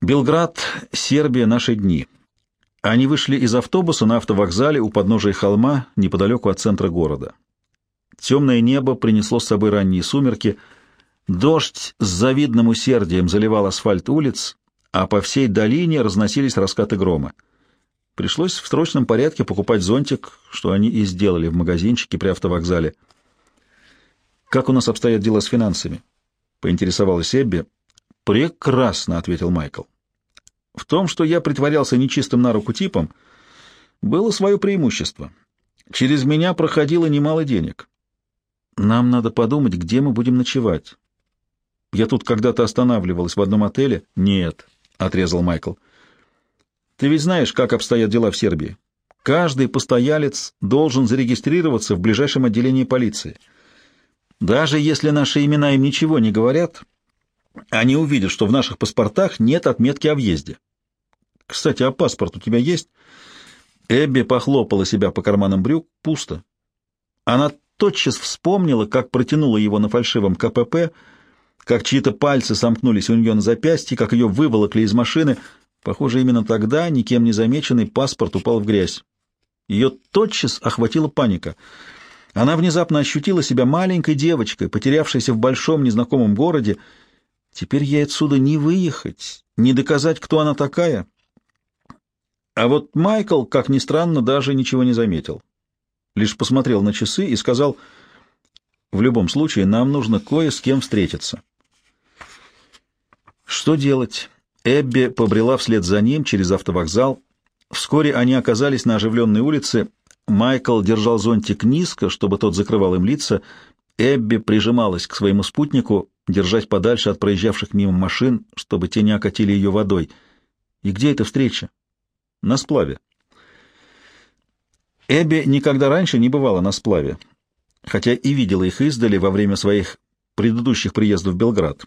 Белград, Сербия, наши дни. Они вышли из автобуса на автовокзале у подножия холма, неподалеку от центра города. Темное небо принесло с собой ранние сумерки, дождь с завидным усердием заливал асфальт улиц, а по всей долине разносились раскаты грома. Пришлось в срочном порядке покупать зонтик, что они и сделали в магазинчике при автовокзале. «Как у нас обстоят дела с финансами?» — поинтересовалась Эбби. «Прекрасно», — ответил Майкл. «В том, что я притворялся нечистым на руку типом, было свое преимущество. Через меня проходило немало денег. Нам надо подумать, где мы будем ночевать. Я тут когда-то останавливалась в одном отеле. Нет, — отрезал Майкл. Ты ведь знаешь, как обстоят дела в Сербии. Каждый постоялец должен зарегистрироваться в ближайшем отделении полиции. Даже если наши имена им ничего не говорят, они увидят, что в наших паспортах нет отметки о въезде. Кстати, а паспорт у тебя есть? Эбби похлопала себя по карманам брюк. Пусто. Она тотчас вспомнила, как протянула его на фальшивом КПП, как чьи-то пальцы сомкнулись у нее на запястье, как ее выволокли из машины. Похоже, именно тогда, никем не замеченный, паспорт упал в грязь. Ее тотчас охватила паника. Она внезапно ощутила себя маленькой девочкой, потерявшейся в большом незнакомом городе. Теперь ей отсюда не выехать, не доказать, кто она такая. А вот Майкл, как ни странно, даже ничего не заметил лишь посмотрел на часы и сказал, «В любом случае, нам нужно кое с кем встретиться». Что делать? Эбби побрела вслед за ним через автовокзал. Вскоре они оказались на оживленной улице. Майкл держал зонтик низко, чтобы тот закрывал им лица. Эбби прижималась к своему спутнику, держать подальше от проезжавших мимо машин, чтобы те не окатили ее водой. И где эта встреча? На сплаве. Эбби никогда раньше не бывала на сплаве, хотя и видела их издали во время своих предыдущих приездов в Белград.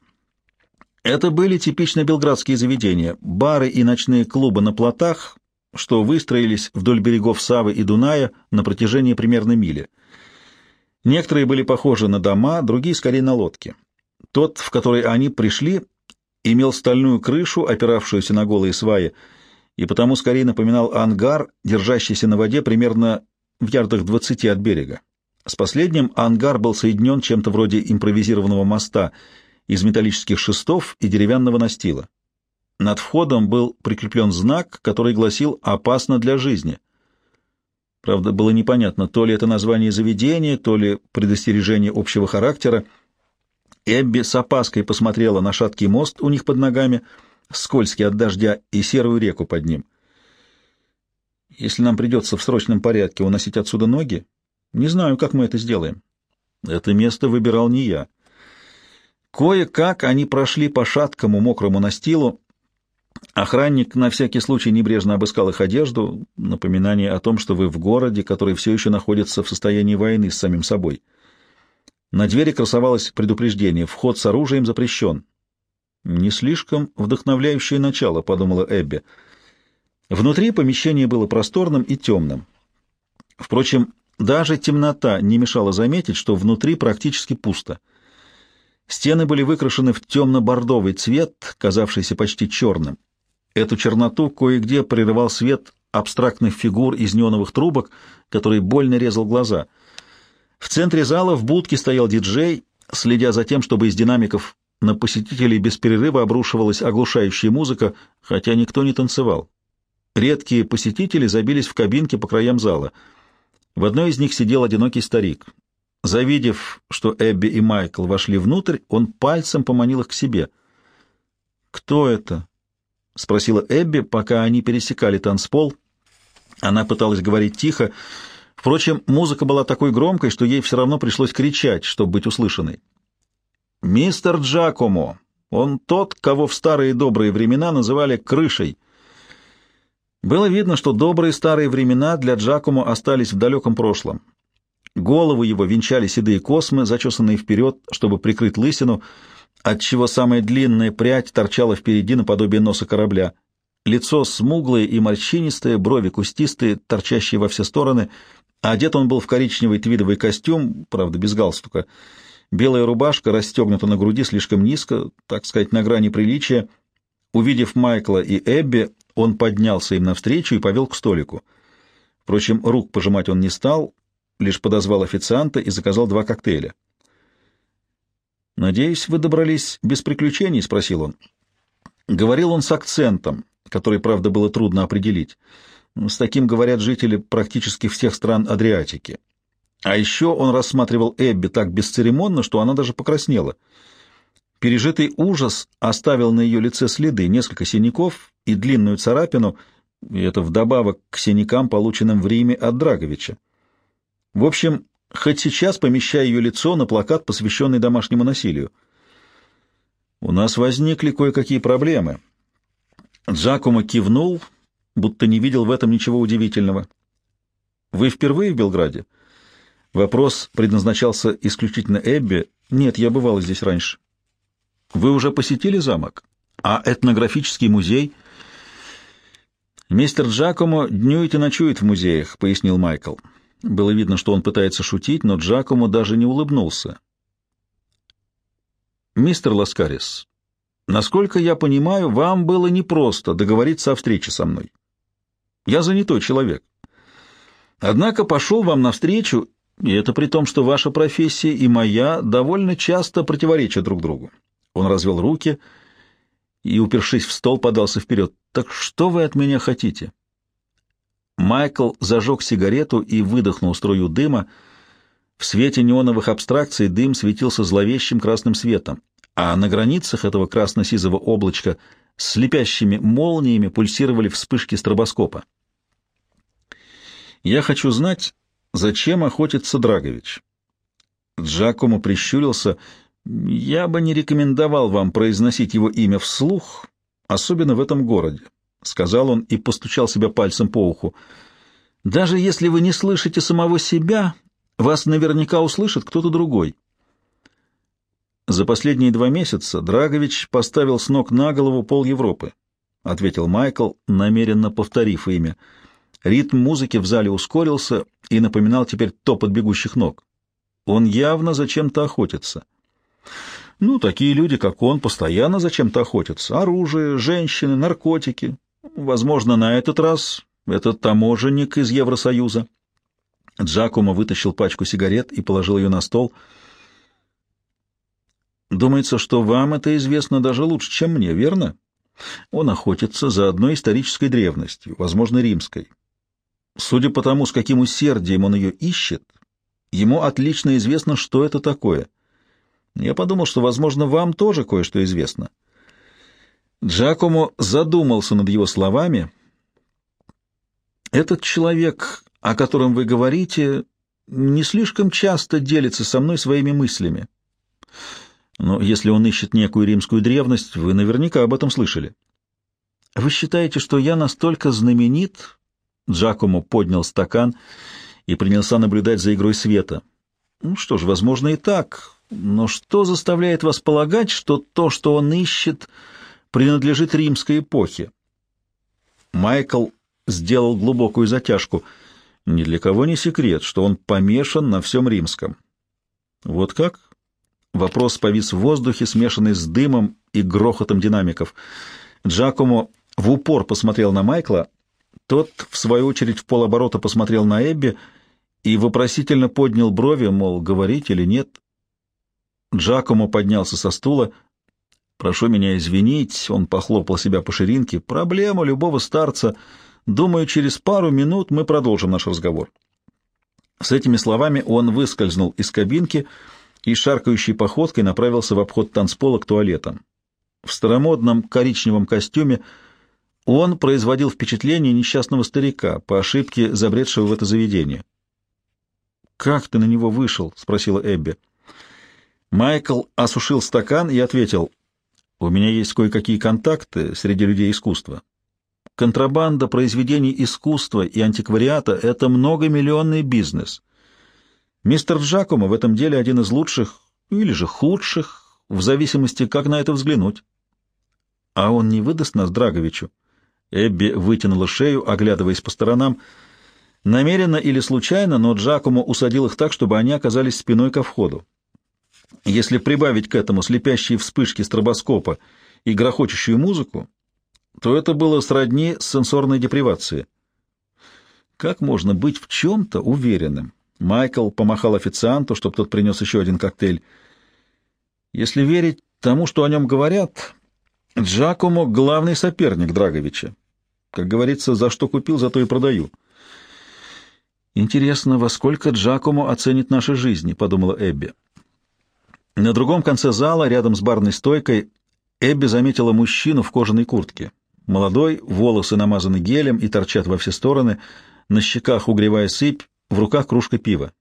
Это были типично белградские заведения, бары и ночные клубы на плотах, что выстроились вдоль берегов Савы и Дуная на протяжении примерно мили. Некоторые были похожи на дома, другие скорее на лодки. Тот, в который они пришли, имел стальную крышу, опиравшуюся на голые сваи, и потому скорее напоминал ангар, держащийся на воде примерно в ярдах двадцати от берега. С последним ангар был соединен чем-то вроде импровизированного моста из металлических шестов и деревянного настила. Над входом был прикреплен знак, который гласил «опасно для жизни». Правда, было непонятно, то ли это название заведения, то ли предостережение общего характера. Эбби с опаской посмотрела на шаткий мост у них под ногами — скользкий от дождя, и серую реку под ним. Если нам придется в срочном порядке уносить отсюда ноги, не знаю, как мы это сделаем. Это место выбирал не я. Кое-как они прошли по шаткому мокрому настилу. Охранник на всякий случай небрежно обыскал их одежду, напоминание о том, что вы в городе, который все еще находится в состоянии войны с самим собой. На двери красовалось предупреждение «Вход с оружием запрещен». «Не слишком вдохновляющее начало», — подумала Эбби. Внутри помещение было просторным и темным. Впрочем, даже темнота не мешала заметить, что внутри практически пусто. Стены были выкрашены в темно-бордовый цвет, казавшийся почти черным. Эту черноту кое-где прерывал свет абстрактных фигур из неоновых трубок, который больно резал глаза. В центре зала в будке стоял диджей, следя за тем, чтобы из динамиков на посетителей без перерыва обрушивалась оглушающая музыка, хотя никто не танцевал. Редкие посетители забились в кабинке по краям зала. В одной из них сидел одинокий старик. Завидев, что Эбби и Майкл вошли внутрь, он пальцем поманил их к себе. «Кто это?» — спросила Эбби, пока они пересекали танцпол. Она пыталась говорить тихо. Впрочем, музыка была такой громкой, что ей все равно пришлось кричать, чтобы быть услышанной. Мистер Джакомо. Он тот, кого в старые добрые времена называли «крышей». Было видно, что добрые старые времена для Джакомо остались в далеком прошлом. Голову его венчали седые космы, зачесанные вперед, чтобы прикрыть лысину, отчего самая длинная прядь торчала впереди наподобие носа корабля. Лицо смуглое и морщинистое, брови кустистые, торчащие во все стороны. Одет он был в коричневый твидовый костюм, правда, без галстука — Белая рубашка расстегнута на груди слишком низко, так сказать, на грани приличия. Увидев Майкла и Эбби, он поднялся им навстречу и повел к столику. Впрочем, рук пожимать он не стал, лишь подозвал официанта и заказал два коктейля. «Надеюсь, вы добрались без приключений?» — спросил он. Говорил он с акцентом, который, правда, было трудно определить. С таким говорят жители практически всех стран Адриатики. А еще он рассматривал Эбби так бесцеремонно, что она даже покраснела. Пережитый ужас оставил на ее лице следы, несколько синяков и длинную царапину, и это вдобавок к синякам, полученным в Риме от Драговича. В общем, хоть сейчас помещая ее лицо на плакат, посвященный домашнему насилию. «У нас возникли кое-какие проблемы». Джакомо кивнул, будто не видел в этом ничего удивительного. «Вы впервые в Белграде?» Вопрос предназначался исключительно Эбби. Нет, я бывал здесь раньше. Вы уже посетили замок? А этнографический музей? Мистер Джакомо днюет и ночует в музеях, пояснил Майкл. Было видно, что он пытается шутить, но Джакомо даже не улыбнулся. Мистер Ласкарис, насколько я понимаю, вам было непросто договориться о встрече со мной. Я занятой человек. Однако пошел вам навстречу и это при том, что ваша профессия и моя довольно часто противоречат друг другу. Он развел руки и, упершись в стол, подался вперед. «Так что вы от меня хотите?» Майкл зажег сигарету и выдохнул струю дыма. В свете неоновых абстракций дым светился зловещим красным светом, а на границах этого красно-сизого облачка слепящими молниями пульсировали вспышки стробоскопа. «Я хочу знать, Зачем охотится Драгович? Джакомо прищурился. Я бы не рекомендовал вам произносить его имя вслух, особенно в этом городе, сказал он и постучал себя пальцем по уху. Даже если вы не слышите самого себя, вас наверняка услышит кто-то другой. За последние два месяца Драгович поставил с ног на голову пол Европы, ответил Майкл, намеренно повторив имя. Ритм музыки в зале ускорился и напоминал теперь топот бегущих ног. Он явно зачем-то охотится. Ну, такие люди, как он, постоянно зачем-то охотятся. Оружие, женщины, наркотики. Возможно, на этот раз этот таможенник из Евросоюза. Джакомо вытащил пачку сигарет и положил ее на стол. Думается, что вам это известно даже лучше, чем мне, верно? Он охотится за одной исторической древностью, возможно, римской. Судя по тому, с каким усердием он ее ищет, ему отлично известно, что это такое. Я подумал, что, возможно, вам тоже кое-что известно. Джакомо задумался над его словами. «Этот человек, о котором вы говорите, не слишком часто делится со мной своими мыслями. Но если он ищет некую римскую древность, вы наверняка об этом слышали. Вы считаете, что я настолько знаменит, Джакомо поднял стакан и принялся наблюдать за игрой света. Ну что ж, возможно и так, но что заставляет вас полагать, что то, что он ищет, принадлежит римской эпохе? Майкл сделал глубокую затяжку. Ни для кого не секрет, что он помешан на всем римском. Вот как? Вопрос повис в воздухе, смешанный с дымом и грохотом динамиков. Джакомо в упор посмотрел на Майкла, тот, в свою очередь, в полоборота посмотрел на Эбби и вопросительно поднял брови, мол, говорить или нет. Джакомо поднялся со стула. «Прошу меня извинить», — он похлопал себя по ширинке. «Проблема любого старца. Думаю, через пару минут мы продолжим наш разговор». С этими словами он выскользнул из кабинки и шаркающей походкой направился в обход танцпола к туалетам. В старомодном коричневом костюме — он производил впечатление несчастного старика, по ошибке забредшего в это заведение. «Как ты на него вышел?» — спросила Эбби. Майкл осушил стакан и ответил, «У меня есть кое-какие контакты среди людей искусства. Контрабанда произведений искусства и антиквариата — это многомиллионный бизнес. Мистер Джакомо в этом деле один из лучших или же худших, в зависимости, как на это взглянуть. А он не выдаст нас Драговичу?» Эбби вытянула шею, оглядываясь по сторонам. Намеренно или случайно, но Джакомо усадил их так, чтобы они оказались спиной ко входу. Если прибавить к этому слепящие вспышки стробоскопа и грохочущую музыку, то это было сродни сенсорной депривации. Как можно быть в чем-то уверенным? Майкл помахал официанту, чтобы тот принес еще один коктейль. Если верить тому, что о нем говорят, Джакомо — главный соперник Драговича. Как говорится, за что купил, за то и продаю. «Интересно, во сколько Джакомо оценит наши жизни?» — подумала Эбби. На другом конце зала, рядом с барной стойкой, Эбби заметила мужчину в кожаной куртке. Молодой, волосы намазаны гелем и торчат во все стороны, на щеках угревая сыпь, в руках кружка пива.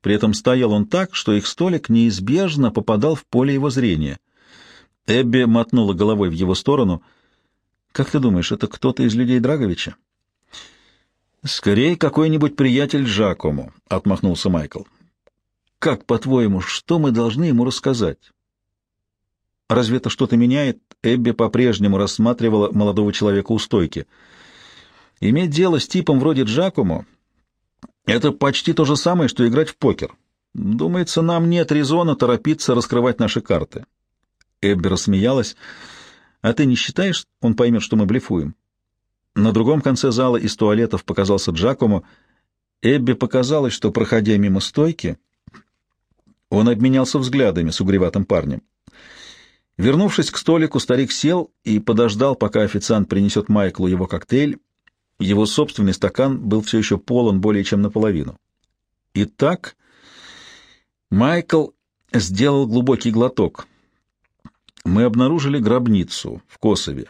При этом стоял он так, что их столик неизбежно попадал в поле его зрения. Эбби мотнула головой в его сторону. «Как ты думаешь, это кто-то из людей Драговича?» «Скорее, какой-нибудь приятель Жакому», — отмахнулся Майкл. «Как, по-твоему, что мы должны ему рассказать?» «Разве это что-то меняет?» Эбби по-прежнему рассматривала молодого человека у стойки. «Иметь дело с типом вроде Джакому — это почти то же самое, что играть в покер. Думается, нам нет резона торопиться раскрывать наши карты». Эбби рассмеялась. «А ты не считаешь, он поймет, что мы блефуем?» На другом конце зала из туалетов показался Джакомо. Эбби показалось, что, проходя мимо стойки, он обменялся взглядами с угреватым парнем. Вернувшись к столику, старик сел и подождал, пока официант принесет Майклу его коктейль. Его собственный стакан был все еще полон более чем наполовину. Итак, Майкл сделал глубокий глоток. Мы обнаружили гробницу в Косове.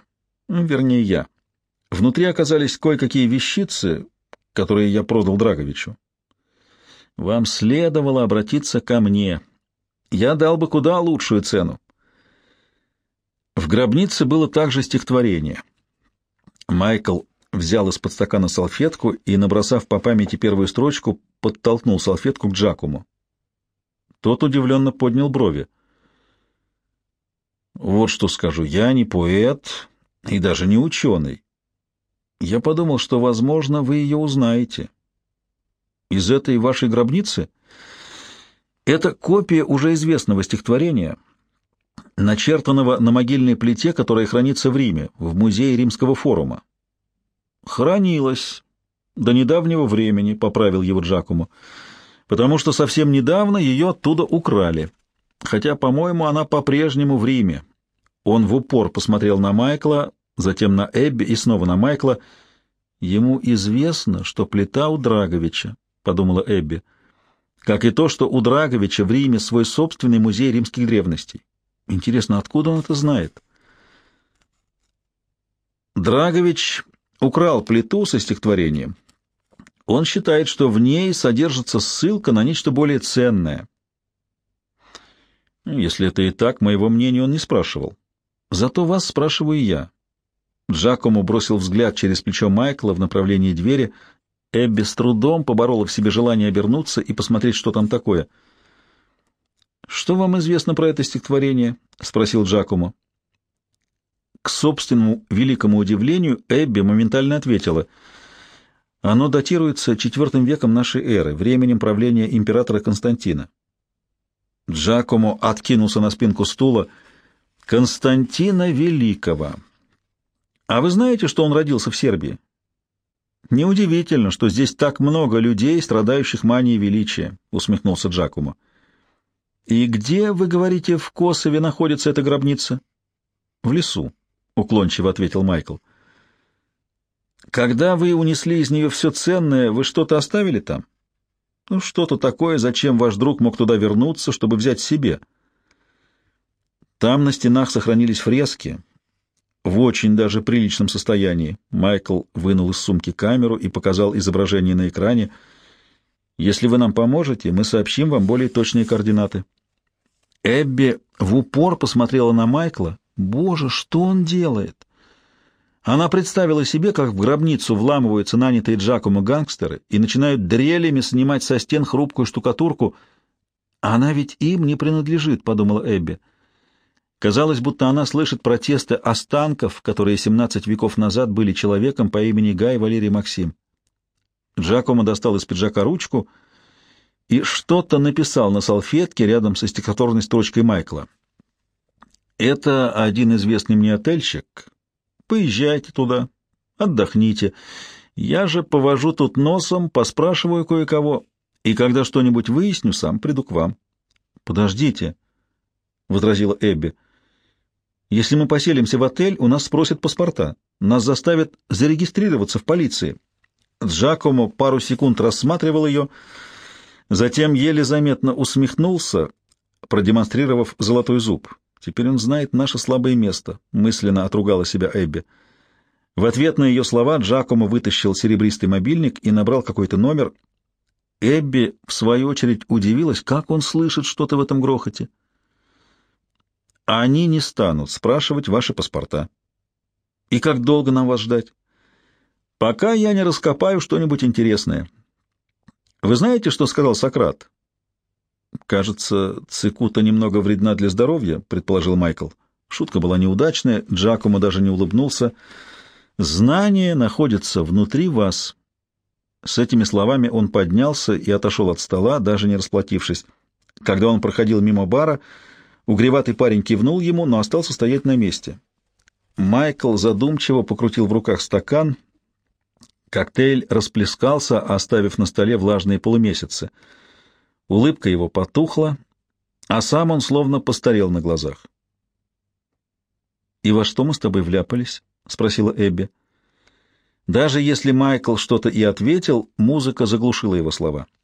Ну, вернее, я. Внутри оказались кое-какие вещицы, которые я продал Драговичу. Вам следовало обратиться ко мне. Я дал бы куда лучшую цену. В гробнице было также стихотворение. Майкл взял из-под стакана салфетку и, набросав по памяти первую строчку, подтолкнул салфетку к Джакуму. Тот удивленно поднял брови. «Вот что скажу, я не поэт и даже не ученый. Я подумал, что, возможно, вы ее узнаете. Из этой вашей гробницы? Это копия уже известного стихотворения, начертанного на могильной плите, которая хранится в Риме, в музее Римского форума. Хранилась до недавнего времени, поправил его Джакому, потому что совсем недавно ее оттуда украли. Хотя, по-моему, она по-прежнему в Риме. Он в упор посмотрел на Майкла, затем на Эбби и снова на Майкла. «Ему известно, что плита у Драговича», — подумала Эбби, «как и то, что у Драговича в Риме свой собственный музей римских древностей. Интересно, откуда он это знает?» Драгович украл плиту со стихотворением. Он считает, что в ней содержится ссылка на нечто более ценное. Если это и так, моего мнения он не спрашивал. Зато вас спрашиваю я. Джакому бросил взгляд через плечо Майкла в направлении двери. Эбби с трудом поборола в себе желание обернуться и посмотреть, что там такое. «Что вам известно про это стихотворение?» — спросил Джакому. К собственному великому удивлению Эбби моментально ответила. «Оно датируется IV веком нашей эры, временем правления императора Константина». Джакому откинулся на спинку стула. «Константина Великого». А вы знаете, что он родился в Сербии? Неудивительно, что здесь так много людей, страдающих манией величия, усмехнулся Джакумо. И где, вы говорите, в Косове находится эта гробница? В лесу, уклончиво ответил Майкл. Когда вы унесли из нее все ценное, вы что-то оставили там? Ну, что-то такое, зачем ваш друг мог туда вернуться, чтобы взять себе? Там на стенах сохранились фрески, в очень даже приличном состоянии. Майкл вынул из сумки камеру и показал изображение на экране. «Если вы нам поможете, мы сообщим вам более точные координаты». Эбби в упор посмотрела на Майкла. «Боже, что он делает?» Она представила себе, как в гробницу вламываются нанятые Джакомо гангстеры и начинают дрелями снимать со стен хрупкую штукатурку. «Она ведь им не принадлежит», — подумала Эбби. Казалось, будто она слышит протесты останков, которые 17 веков назад были человеком по имени Гай Валерий Максим. Джакомо достал из пиджака ручку и что-то написал на салфетке рядом со стихотворной строчкой Майкла. «Это один известный мне отельщик Поезжайте туда, отдохните. Я же повожу тут носом, поспрашиваю кое-кого, и когда что-нибудь выясню, сам приду к вам. — Подождите, — возразила Эбби. — Если мы поселимся в отель, у нас спросят паспорта. Нас заставят зарегистрироваться в полиции. Джакомо пару секунд рассматривал ее, затем еле заметно усмехнулся, продемонстрировав золотой зуб. Теперь он знает наше слабое место, мысленно отругала себя Эбби. В ответ на ее слова Джакомо вытащил серебристый мобильник и набрал какой-то номер. Эбби, в свою очередь, удивилась, как он слышит что-то в этом грохоте. «Они не станут спрашивать ваши паспорта. И как долго нам вас ждать?» «Пока я не раскопаю что-нибудь интересное». «Вы знаете, что сказал Сократ?» «Кажется, цикута немного вредна для здоровья», — предположил Майкл. Шутка была неудачная, Джакомо даже не улыбнулся. «Знание находится внутри вас». С этими словами он поднялся и отошел от стола, даже не расплатившись. Когда он проходил мимо бара, угреватый парень кивнул ему, но остался стоять на месте. Майкл задумчиво покрутил в руках стакан. Коктейль расплескался, оставив на столе влажные полумесяцы — Улыбка его потухла, а сам он словно постарел на глазах. «И во что мы с тобой вляпались?» — спросила Эбби. Даже если Майкл что-то и ответил, музыка заглушила его слова. —